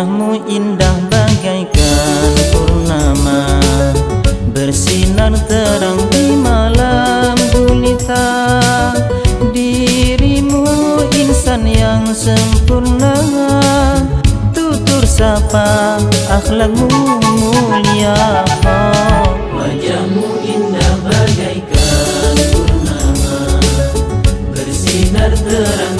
wajahmu indah bagaikan purnama. Bersinar terang di malam gulita. Dirimu insan yang sempurna. Tutur sapa akhlakmu mulia. Wajahmu indah bagaikan purnama. Bersinar terang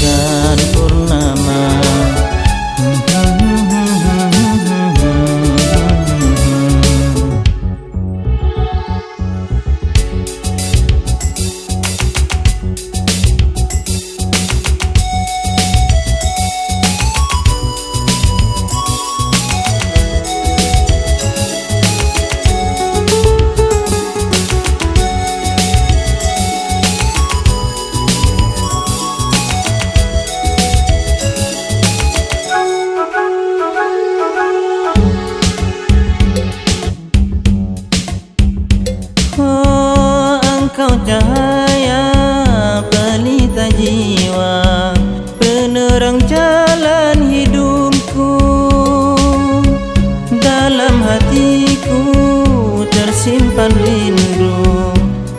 tersimpan rindu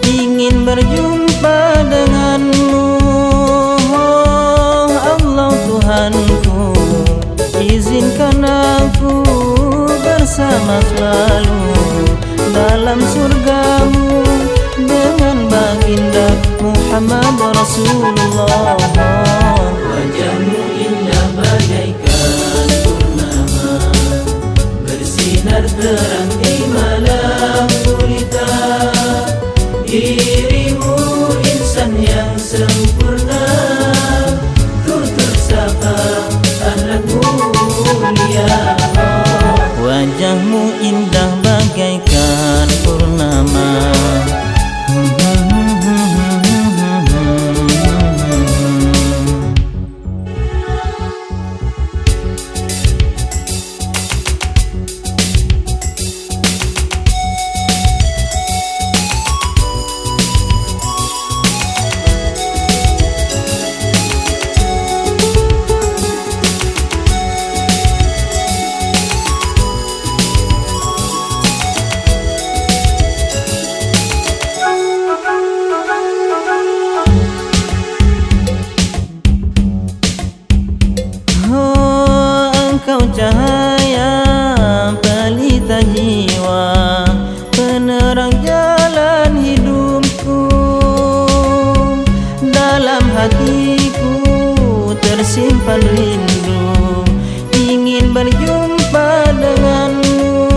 Ingin berjumpa denganmu. Oh Allah Tuhanku Izinkan aku bersama selalu dalam surgamu dengan baginda Muhammad Rasulullah. Wajahmu indah bagaikan purnama Bersinar terang Dirimu insan yang sempurna cahaya pelita jiwa Penerang jalan hidupku. Dalam hatiku tersimpan rindu Ingin berjumpa denganmu.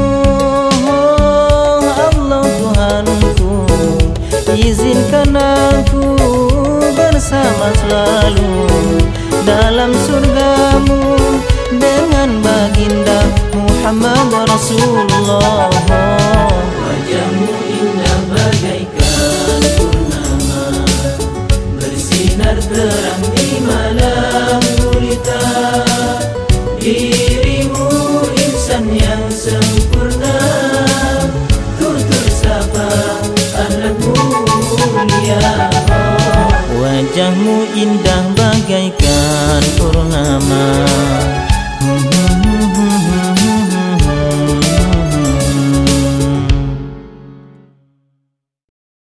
Oh Allah Tuhanku Izinkan aku bersama selalu. Dalam surgamu Muhammad Rasulullah. Wajahmu indah bagaikan purnama Bersinar terang di malam gulita. Dirimu insan yang sempurna